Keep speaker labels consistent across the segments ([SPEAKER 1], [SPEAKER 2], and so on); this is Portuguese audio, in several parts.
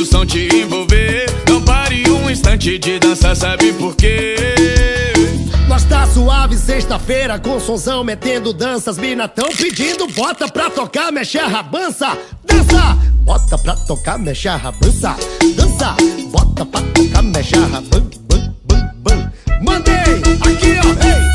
[SPEAKER 1] o som te envolver. Não pare um instante de dançar, sabe por quê?
[SPEAKER 2] Nós tá suave sexta-feira com sonzão metendo danças. Mina tão pedindo, bota pra tocar, mexe a rabança. Dança! Bota pra tocar, mexe a rabança. Dança! Bota pra tocar, mexe a rabança. Mandei! Aqui, ó! Hey!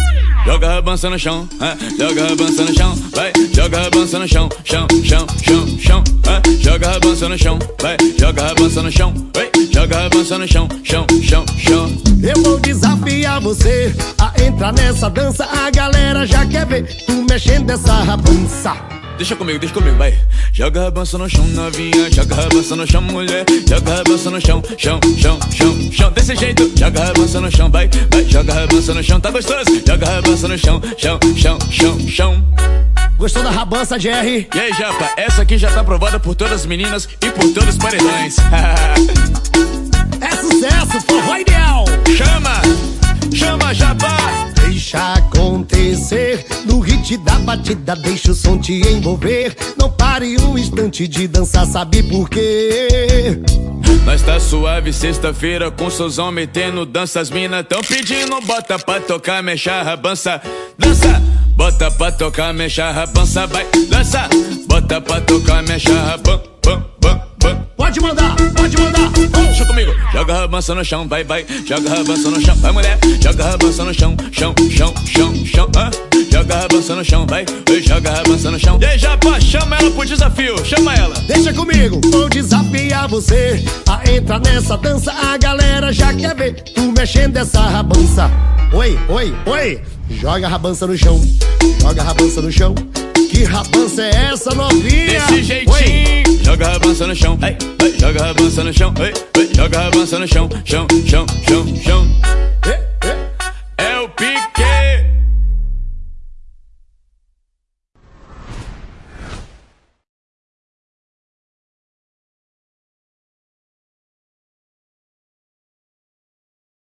[SPEAKER 1] Joga a rabança no chão, é, joga a rabança no chão, vai, joga a rabança no chão, chão, chão, chão, chão, é, joga a rabança no chão, vai, joga a rabança no chão, vai, joga a rabança no chão, chão, chão, chão.
[SPEAKER 2] Eu vou desafiar você a entrar nessa dança. A galera já quer ver tu mexendo essa rabança.
[SPEAKER 1] Deixa comigo, deixa comigo, vai. Joga a rabança no chão, novinha. Joga a rabança no chão, mulher. Joga a rabança no chão, chão, chão, chão, chão. Desse jeito, joga a rabança no chão, vai, vai. Joga a rabança no chão, tá gostoso? Joga a rabança no chão, chão, chão, chão, chão.
[SPEAKER 2] Gostou da rabança, Jerry?
[SPEAKER 1] E aí, Japa, essa aqui já tá aprovada por todas as meninas e por todos os paredões.
[SPEAKER 2] é sucesso, forró ideal!
[SPEAKER 1] Chama! Chama, Japa!
[SPEAKER 2] Deixa acontecer no hit da batida, deixa o som te envolver. Não pare um instante de dançar, sabe por quê?
[SPEAKER 1] Nós tá suave sexta-feira com Sozão metendo dança. As mina tão pedindo, bota pra tocar, mexe a rabança. Dança! Bota pra tocar, mexe a rabança, vai, dança! Bota pra tocar, mexe a rabança.
[SPEAKER 2] Pode mandar, pode mandar.
[SPEAKER 1] Deixa comigo. Joga a rabança no chão, vai, vai. Joga a rabança no chão, vai, mulher. Joga a rabança no chão, chão, chão, chão, chão. Ah. Joga a rabança no chão, vai. joga a rabança no chão. Aí, Japa, chama ela pro desafio. Chama ela.
[SPEAKER 2] Deixa comigo. Vou desafiar você a entrar nessa dança. A galera já quer ver tu mexendo essa rabança. Oi, oi, oi. Joga a rabança no chão. Joga a rabança no chão. Que rabança é essa, novinha?
[SPEAKER 1] Desse jeitinho. Oi. Joga a rabança no chão, ei, ei, joga a rabança no chão, ei, ei, joga a rabança no chão, chão, chão, chão, chão.